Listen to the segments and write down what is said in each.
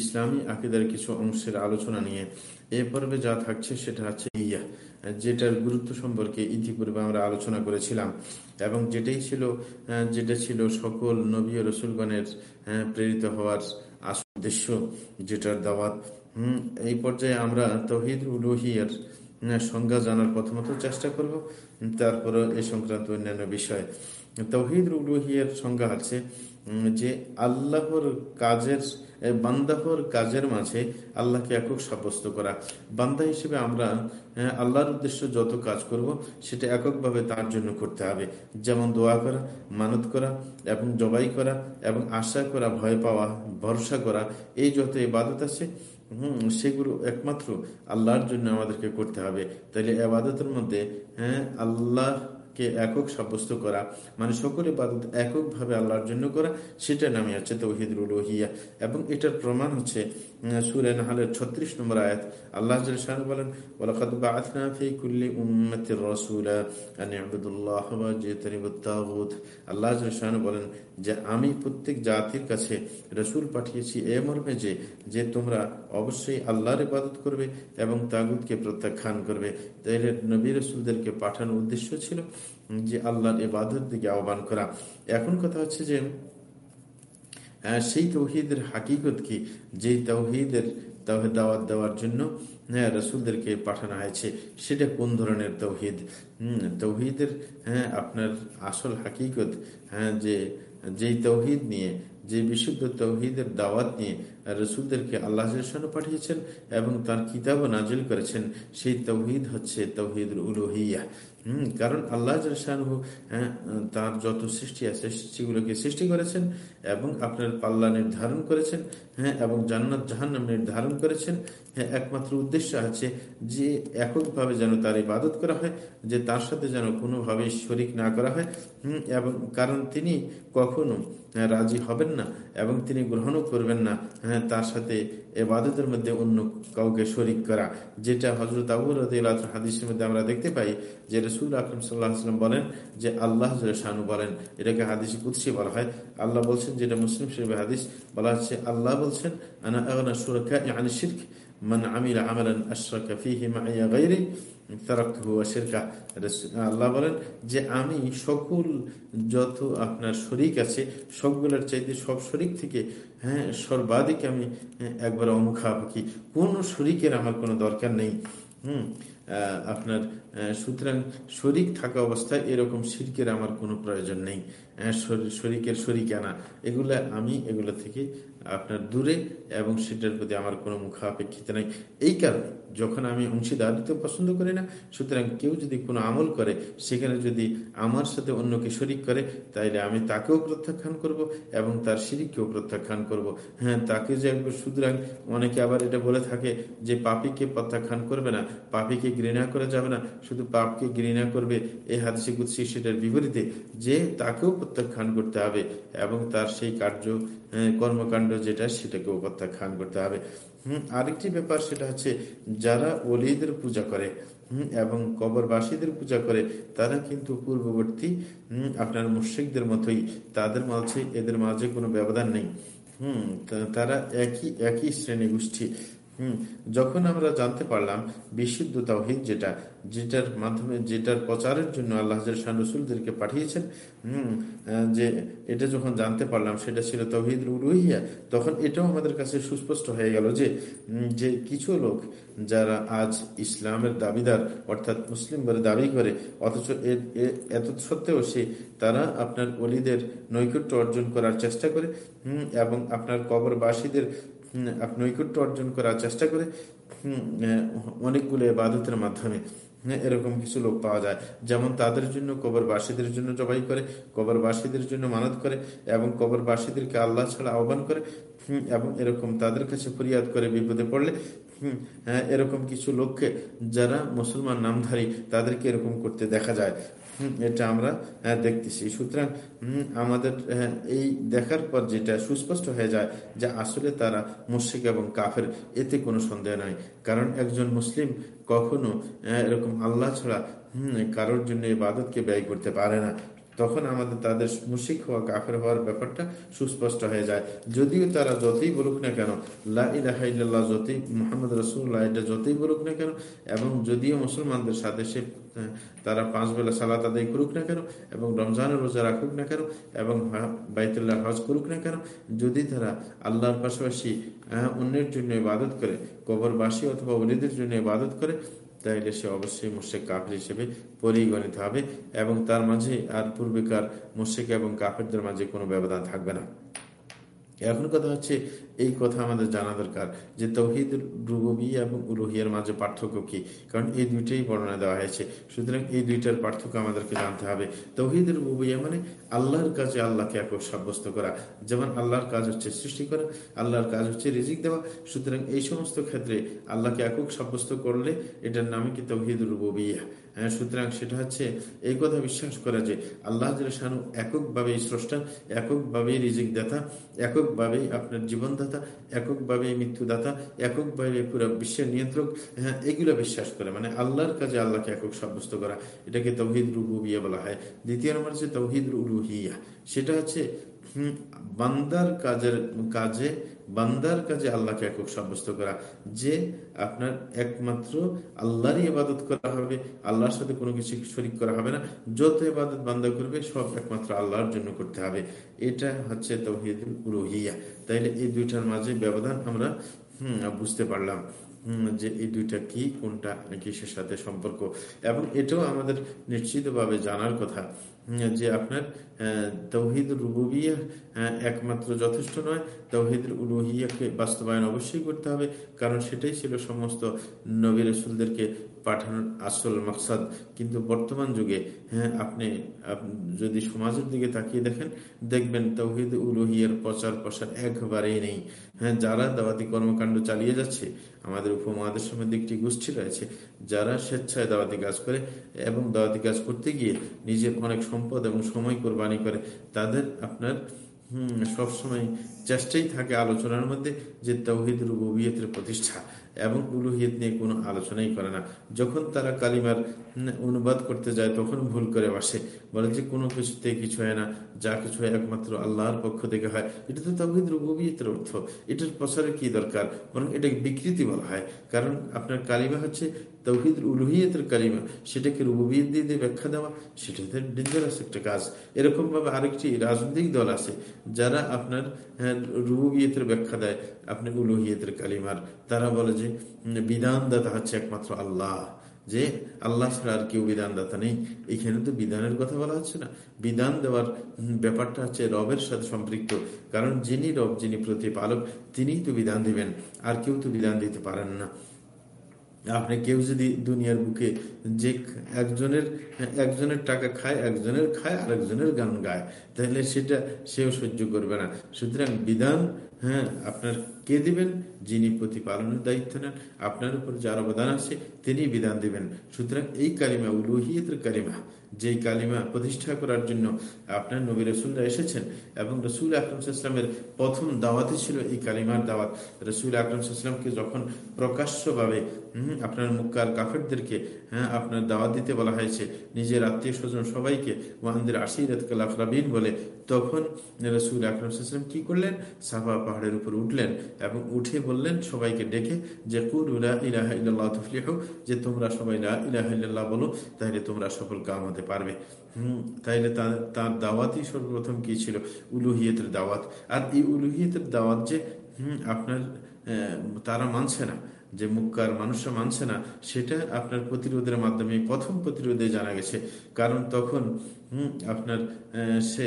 ইসলামী আকিদার কিছু অংশের আলোচনা নিয়ে এ পর্বে যা থাকছে সেটা হচ্ছে ইয়া, যেটার গুরুত্ব সম্পর্কে ইতিপূর্বে আমরা আলোচনা করেছিলাম এবং যেটাই ছিল যেটা ছিল সকল নবী রসুলগণের প্রেরিত হওয়ার আসল উদ্দেশ্য, যেটার দাওয়াত, হম, এই পর্যায়ে আমরা তহিদ উলুহিয়ার সংজ্ঞা জানার প্রথমত চেষ্টা করব তারপরে এ সংক্রান্ত অন্যান্য বিষয়। তহিদ উলুহিয়ার সংজ্ঞা আছে যে আল্লাহর কাজের বান্দাহর কাজের মাঝে আল্লাহকে একক সাব্যস্ত করা। বান্দা হিসেবে আমরা আল্লাহর উদ্দেশ্য যত কাজ করব, সেটা এককভাবে তার জন্য করতে হবে। যেমন দোয়া করা, মানত করা, এবং জবাই করা, এবং আশা করা, ভয় পাওয়া, ভরসা করা, এই যত ইবাদত আছে হম, সেগুলো একমাত্র আল্লাহর জন্য আমাদেরকে করতে হবে। তাইলে আবাদতের মধ্যে হ্যাঁ আল্লাহ কে একক সাব্যস্ত করা মানে সকলে বাদত এককভাবে আল্লাহর জন্য করা সেটা নামে আছে তৌহিদুল ওহিয়া এবং এটার প্রমাণ হচ্ছে সুরে নাহালের ছত্রিশ নম্বর আয়াত, আল্লাহ বলেন ওলাকাত তাগুত আল্লাহ বলেন যে, আমি প্রত্যেক জাতির কাছে রসুল পাঠিয়েছি এ মর্মে যে যে তোমরা অবশ্যই আল্লাহর ইবাদত করবে এবং তাগুদকে প্রত্যাখ্যান করবে। তাইলে নবী রসুলদেরকে পাঠানোর উদ্দেশ্য ছিল যে আল্লাহর ইবাদত দিকে আহ্বান করা। এখন কথা হচ্ছে যে সেই তৌহিদের হাকিকত কি? যে তৌহিদের দাওয়াত দেওয়ার জন্য হ্যাঁ রসুলদেরকে পাঠানো হয়েছে, সেটা কোন ধরনের তৌহিদ? তৌহিদের হ্যাঁ আপনার আসল হাকিকত হ্যাঁ যে, যেই তৌহিদ নিয়ে, যে বিশুদ্ধ তৌহিদের দাওয়াত নিয়ে রসুলদেরকে আল্লাহ পাঠিয়েছেন এবং তার কিতাবও নাজিল করেছেন। সেই তৌহিদ হচ্ছে তৌহিদ উলুহিয়া। হম, কারণ আল্লাহ হ্যাঁ তার যত সৃষ্টি আছে, সৃষ্টিগুলোকে সৃষ্টি করেছেন এবং আপনার পাল্লা নির্ধারণ করেছেন হ্যাঁ এবং জান্নাত জাহান্নাম নির্ধারণ করেছেন। হ্যাঁ একমাত্র উদ্দেশ্য আছে যে এককভাবে যেন তার ইবাদত করা হয়, যে তার সাথে যেন কোনোভাবে শরিক না করা হয়। হম, এবং কারণ তিনি কখনো রাজি হবেন না এবং তিনি গ্রহণও করবেন না। হ্যাঁ তার সাথে এবাদতের মধ্যে অন্য কাউকে শরিক করা, যেটা হজরত আবুর হাদিসের মধ্যে আমরা দেখতে পাই যে রসুল আকরম সাল্লাহাম বলেন যে আল্লাহ শানু বলেন। এটাকে হাদিস কুৎসি বলা হয়। আল্লাহ বলছেন যেটা মুসলিম শরীফ হাদিস, বলা হচ্ছে, আল্লাহ বলছেন, আনা সুরক্ষা আনি শির্ক, মান আল্লাহ বলেন যে আমি সকল যত আপনার শরিক আছে, সবগুলোর চাইতে সব শরিক থেকে হ্যাঁ সর্বাধিক আমি একবার অমুখাপি কোনো শরিকের আমার কোনো দরকার নেই। হুম আপনার সুতরাং শরিক থাকা অবস্থায় এরকম শিরকের আমার কোনো প্রয়োজন নেই। শরিকের শরিক আনা এগুলা আমি এগুলো থেকে আপনার দূরে এবং সেটার প্রতি আমার কোনো মুখাপেক্ষিত নাই। এই কারণে যখন আমি অংশীদারিত্ব পছন্দ করি না, সুতরাং কেউ যদি কোনো আমল করে, সেখানে যদি আমার সাথে অন্যকে শরিক করে, তাইলে আমি তাকেও প্রত্যাখ্যান করব এবং তার সিরিককেও প্রত্যাখ্যান করব। হ্যাঁ তাকে যে সুতরাং অনেকে আবার এটা বলে থাকে যে পাপিকে প্রত্যাখ্যান করবে না। পাপিকে ঘৃণা করে যাবে না, শুধু পাপকে ঘৃণা করবে এই হাদিসে গুচ্ছি সেটার বিপরীতে যে তাকেও প্রত্যাখ্যান করতে হবে এবং তার সেই কার্য কর্মকাণ্ড যেটা, সেটাকেও প্রত্যাখ্যান করতে হবে। হম, আরেকটি ব্যাপার সেটা হচ্ছে যারা অলিদের পূজা করে এবং কবরবাসীদের পূজা করে, তারা কিন্তু পূর্ববর্তী আপনার মুশ্রিকদের মতোই, তাদের মাঝে, এদের মাঝে কোনো ব্যবধান নেই। হম তারা একই একই শ্রেণি গোষ্ঠী হম, যখন আমরা জানতে পারলাম বিশুদ্ধ তাওহিদ যেটা, যেটার মাধ্যমে, যেটার প্রচারের জন্য আল্লাহ রসুলদেরকে পাঠিয়েছেন, হম যে এটা যখন জানতে পারলাম সেটা ছিল তৌহিদ রুহিয়া তখন এটাও আমাদের কাছে সুস্পষ্ট হয়ে গেল যে যে কিছু লোক যারা আজ ইসলামের দাবিদার, অর্থাৎ মুসলিম বলে দাবি করে, অথচ এত সত্ত্বেও সে, তারা আপনার অলিদের নৈকট্য অর্জন করার চেষ্টা করে এবং আপনার কবরবাসীদের নৈকট্য অর্জন করার চেষ্টা করে অনেকগুলো এবাদতের মাধ্যমে এরকম কিছু লোক পাওয়া যায়। যেমন তাদের জন্য কবরবাসীদের জন্য জবাই করে, কবরবাসীদের জন্য মানত করে, এবং কবরবাসীদেরকে আল্লাহ ছাড়া আহ্বান করে এবং এরকম তাদের কাছে ফরিয়াদ করে বিপদে পড়লে হ্যাঁ এরকম কিছু লোককে যারা মুসলমান নামধারী, তাদেরকে এরকম করতে দেখা যায়। এটা আমরা দেখতেছি। সুতরাং আমাদের এই দেখার পর যেটা সুস্পষ্ট হয়ে যায় যে আসলে তারা মুশ্রিক এবং কাফের, এতে কোনো সন্দেহ নাই। কারণ একজন মুসলিম কখনো এরকম আল্লাহ ছাড়া কারোর জন্য এই বাদতকে ব্যয় করতে পারে না। তখন আমাদের তাদের মুশিক হওয়া, কাফের হওয়ার ব্যাপারটা সুস্পষ্ট হয়ে যায়। যদিও তারা যতই বলুক না কেন লাহ যতই, মোহাম্মদ রসুল্লাহ এটা যতই বলুক না কেন, এবং যদিও মুসলমানদের সাথে সে, তারা পাঁচ বেলা সালাত আদায় করুক না কেন, এবং রমজানের রোজা রাখুক না কেন, এবং বাইতুল্লাহ হজ করুক না কেন, যদি তারা আল্লাহর পাশাপাশি অন্যের জন্য ইবাদত করে, কবরবাসী অথবা অলিদের জন্য ইবাদত করে তাইলে সে অবশ্যই মুর্শেক কাফের হিসেবে পরিগণিত হবে এবং তার মাঝে আর পূর্বেকার মুর্শেক এবং কাফেরদের মাঝে কোনো ব্যবধান থাকবে না। এখন কথা হচ্ছে, এই কথা আমাদের জানা দরকার যে তৌহিদ রুবি এবং উলুহিয়ার মাঝে পার্থক্য কি? কারণ এই দুইটাই বর্ণনা দেওয়া হয়েছে। সুতরাং এই দুইটার পার্থক্য আমাদেরকে জানতে হবে। তৌহিদ রুবিয়া মানে আল্লাহর কাজে আল্লাহকে একক সাব্যস্ত করা। যেমন আল্লাহর কাজ হচ্ছে সৃষ্টি করা, আল্লাহর কাজ হচ্ছে রিজিক দেওয়া। সুতরাং এই সমস্ত ক্ষেত্রে আল্লাহকে একক সাব্যস্ত করলে এটার নামে কি তৌহিদ রুবিয়া হ্যাঁ সুতরাং সেটা হচ্ছে এই কথা বিশ্বাস করা যে আল্লাহ শানু এককভাবেই স্রষ্টা, এককভাবেই রিজিক দাতা এককভাবেই আপনার জীবনদাতা, এককভাবেই মৃত্যুদাতা এককভাবে পুরো বিশ্বের নিয়ন্ত্রক। হ্যাঁ এগুলো বিশ্বাস করে। মানে আল্লাহর কাজে আল্লাহকে একক সাব্যস্ত করা, এটাকে তৌহিদ রুবুবিয়া বলা হয়। দ্বিতীয় নম্বর হচ্ছে তৌহিদ উলুহিয়া। সেটা হচ্ছে বান্দার কাজের কাজে বান্দার কাজে আল্লাহকে একক সাব্যস্ত করা। যে আপনার একমাত্র আল্লাহরই ইবাদত করা হবে, আল্লাহর সাথে কোনো কিছু শরিক করা হবে না। যত ইবাদত বান্দা করবে, সব একমাত্র আল্লাহর জন্য করতে হবে। এটা হচ্ছে তহিদুল রোহিয়া তাইলে এই দুইটার মাঝে ব্যবধান আমরা, হম, বুঝতে পারলাম। যে এই দুইটা কি, কোনটা কিসের সাথে সম্পর্ক? এবং এটাও আমাদের নিশ্চিতভাবে জানার কথা যে আপনার তৌহিদ রুবিয়া একমাত্র যথেষ্ট নয়, তৌহিদ উলুহিয়াকে বাস্তবায়ন অবশ্যই করতে হবে, কারণ সেটাই ছিল সমস্ত নবী রসুলদেরকে পাঠানোর আসল মাকসাদ। কিন্তু বর্তমান যুগে হ্যাঁ আপনি যদি সমাজের দিকে তাকিয়ে দেখেন, দেখবেন তৌহিদ উলুহিয়ার প্রচার প্রসার একবারেই নেই। হ্যাঁ যারা দাওয়াতি কর্মকাণ্ড চালিয়ে যাচ্ছে, আমাদের উপমহাদেশ মধ্যে একটি গোষ্ঠী রয়েছে, যারা স্বেচ্ছায় দাওয়াতি কাজ করে এবং দাওয়াতি কাজ করতে গিয়ে নিজের অনেক সম্পদ এবং সময় কোরবানি করে, তাদের আপনার সবসময় চেষ্টাই থাকে আলোচনার মধ্যে যে তৌহিদ রুবিয়তের প্রতিষ্ঠা। এবং উলুহিয়ত নিয়ে কোনো আলোচনাই করে না। যখন তারা কালিমার অনুবাদ করতে যায় তখন ভুল করে বসে। বলে যে কোনো কিছুতে কিছু হয় না যা কিছু হয় একমাত্র আল্লাহর পক্ষ থেকে হয়। এটা তো তৌহিদ রুবিয়তের অর্থ। এটার প্রচারের কি দরকার? বরং এটাকে বিকৃতি বলা হয়। কারণ আপনার কালিমা হচ্ছে তৌহিদ উলুহিয়তের কালিমা। সেটাকে রুবিয়ত দিয়ে দিয়ে ব্যাখ্যা দেওয়া সেটা ডেঞ্জারাস একটা কাজ। এরকমভাবে আরেকটি রাজনৈতিক দল আছে যারা আপনার হ্যাঁ, রুবিয়তের ব্যাখ্যা দেয় আপনি উলুহিয়তের কালিমার। তারা বলে যে বিধানদাতা হচ্ছে একমাত্র আল্লাহ। যে, আল্লাহ ছাড়া আর কেউ বিধানদাতা নেই। এখানে তো বিধানের কথা বলা হচ্ছে না। বিধান দেওয়ার ব্যাপারটা হচ্ছে রবের সাথে সম্পৃক্ত। কারণ যিনি রব, যিনি প্রতিপালক, তিনিই তো বিধান দিবেন। আর কেউ তো বিধান দিতে পারেন না। আপনি কেউ যদি দুনিয়ার বুকে যে একজনের একজনের টাকা খায়, একজনের খায় আর একজনের গান গায়, তাহলে সেটা সেও সহ্য করবে না। সুতরাং বিধান হ্যাঁ আপনার কে দিবেন? যিনি প্রতিপালনের দায়িত্ব নেন, আপনার উপর যার অবদান আছে, তিনি বিধান দিবেন। সুতরাং এই কালিমা উলুহিয়তের কালিমা, যেই কালিমা প্রতিষ্ঠা করার জন্য আপনার নবী রসুলরা এসেছেন এবং রসুল আকরমসাল্লামের প্রথম দাওয়াতই ছিল এই কালিমার দাওয়াত। রসুল আকরমসাল্লামকে যখন প্রকাশ্যভাবে আপনার মুক্কার কাফেরদেরকে হ্যাঁ আপনার দাওয়াত দিতে বলা হয়েছে, নিজের আত্মীয় স্বজন সবাইকে ওয়ানদের আশিরত কালাফরাবিন বলে, তখন রসুল আকরমসাল্লাম কি করলেন? সাফা পাহাড়ের উপর উঠলেন। এবং উঠে বললেন সবাইকে ডেকে যে কুর ইলাহ ইল্লাহ যে, তোমরা সবাই ইলাহ ইল্লাহ বলো তাহলে তোমরা সফল কাম হতে পারবে তাইলে তার দাওয়াতই সর্বপ্রথম কি ছিল? উলুহিয়তের দাওয়াত। আর এই উলুহিয়তের দাওয়াত যে, হম, আপনার তারা মানছে না, যে, মুক্কার মানুষরা মানছে না, সেটা আপনার প্রতিরোধের মাধ্যমে, প্রথম প্রতিরোধে জানা গেছে। কারণ তখন আপনার সে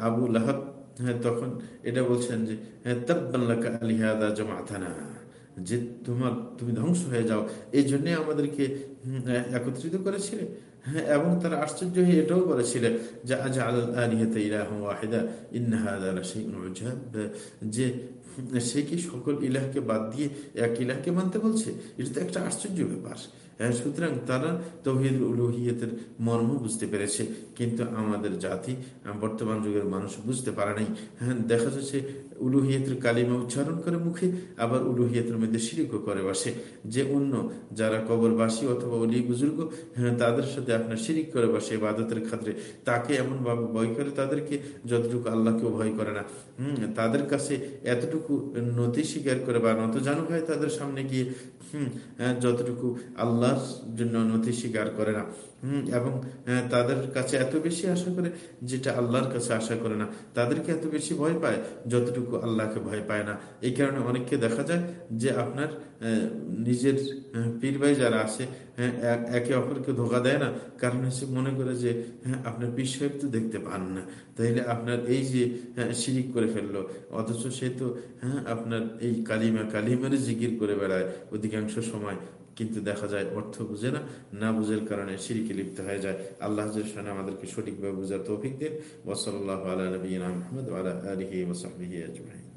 আবু লাহাব হ্যাঁ তখন এটা বলছেন যে আলিহাদা জমাথানা যে, তোমার, তুমি ধ্বংস হয়ে যাও। এই জন্যে আমাদেরকে একত্রিত করেছিলে। হ্যাঁ এবং তারা আশ্চর্য হয়ে এটাও বলেছিলেন যে আজ আলিহাদা যে সে কি সকল ইলাহকে বাদ দিয়ে এক ইলাহকে মানতে বলছে? এটা তো একটা আশ্চর্য ব্যাপার। হ্যাঁ, সুতরাং তারা তৌহিদ উলুহিয়তের মর্ম বুঝতে পেরেছে। কিন্তু আমাদের জাতি বর্তমান যুগের মানুষ বুঝতে পারে নাই। হ্যাঁ দেখা যাচ্ছে উলুহিয়তের কালিমা উচ্চারণ করে মুখে আবার উলুহিয়তের মধ্যে শিরিকও করে বসে। যে অন্য যারা কবরবাসী অথবা অলি বুজুর্গ হ্যাঁ তাদের সাথে আপনার শিরিক করে বসে ইবাদতের ক্ষেত্রে তাকে এমনভাবে ভয় করে তাদেরকে যতটুকু আল্লাহকেও ভয় করে না। হম তাদের কাছে এতটুকু নতি স্বীকার করে বা নত জানু হয় তাদের সামনে গিয়ে হম যতটুকু আল্লাহর জন্য নথি স্বীকার করে না। এবং তাদের কাছে এত বেশি আশা করে যেটা আল্লাহর কাছে আশা করে না। তাদেরকে এত বেশি ভয় পায় যতটুকু আল্লাহকে ভয় পায় না। এই কারণে অনেককে দেখা যায় যে আপনার নিজের পীর ভাই যারা আছে একে অপরকে ধোকা দেয় না। কারণ হচ্ছে মনে করে যে হ্যাঁ আপনার পীর সাহেব তো দেখতে পান না। তাইলে আপনার এই যে হ্যাঁ, শিরিক করে ফেলল অথচ সে তো হ্যাঁ আপনার এই কালিমা কালিমারে জিকির করে বেড়ায় অধিকাংশ সময়। কিন্তু দেখা যায় অর্থ বুঝে না না বুঝের কারণে সিরিকে লিপ্ত হয়ে যায়। আল্লাহ আমাদেরকে সঠিকভাবে বোঝার তৌফিক দেন। ওসল আল্লাহ আলা নবীনা মোহাম্মদ আলা আলহি ওসাহি আজমাইন।